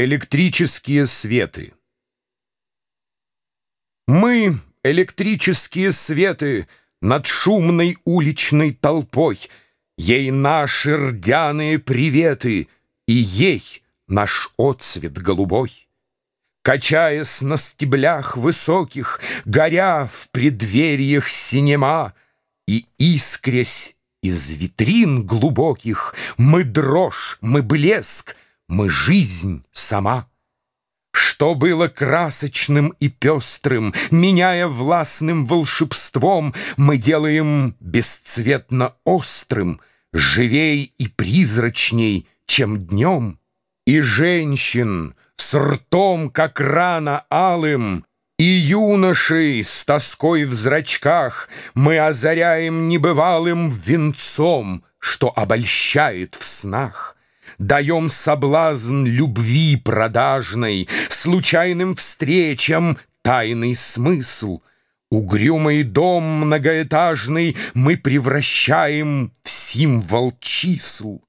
Электрические светы Мы, электрические светы, Над шумной уличной толпой, Ей наши рдяные приветы И ей наш отцвет голубой. Качаясь на стеблях высоких, Горя в преддвериях синема, И искрясь из витрин глубоких, Мы дрожь, мы блеск — мы жизнь сама. Что было красочным и пестрым, Меняя властным волшебством, Мы делаем бесцветно острым, Живей и призрачней, чем днем. И женщин с ртом, как рана алым, И юношей с тоской в зрачках Мы озаряем небывалым венцом, Что обольщает в снах. Даем соблазн любви продажной, Случайным встречам тайный смысл. Угрюмый дом многоэтажный Мы превращаем в символ чисел.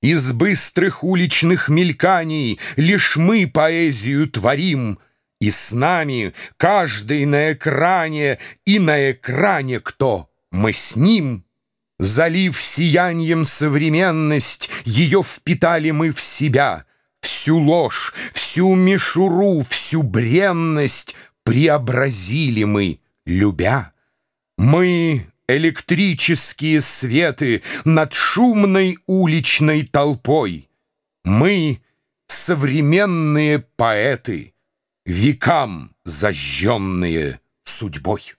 Из быстрых уличных мельканий Лишь мы поэзию творим, И с нами каждый на экране, И на экране кто, мы с ним — Залив сиянием современность, Ее впитали мы в себя. Всю ложь, всю мишуру, всю бренность Преобразили мы, любя. Мы — электрические светы Над шумной уличной толпой. Мы — современные поэты, Векам зажженные судьбой.